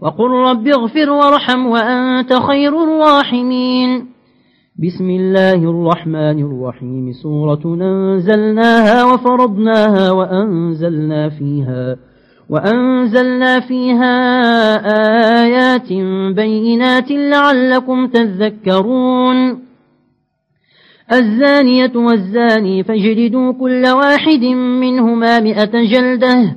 وقل رب اغفر وارحم وأنت خير الراحمين. بسم الله الرحمن الرحيم. سورة أنزلناها وفرضناها وأنزلنا فيها وأنزلنا فيها آيات بينات لعلكم تذكرون. الزانية والزاني فاجلدوا كل واحد منهما مئة جلدة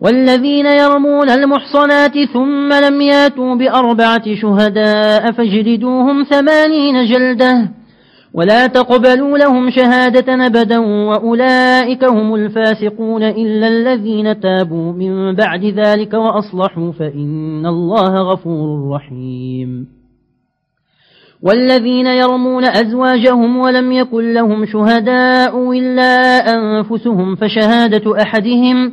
والذين يرمون المحصنات ثم لم ياتوا بأربعة شهداء فاجلدوهم ثمانين جلدة ولا تقبلوا لهم شهادة نبدا وأولئك هم الفاسقون إلا الذين تابوا من بعد ذلك وأصلحوا فإن الله غفور رحيم والذين يرمون أزواجهم ولم يكن لهم شهداء إلا أنفسهم فشهادة أحدهم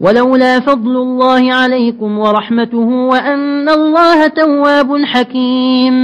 ولولا فضل الله عليكم ورحمته وأن الله تواب حكيم.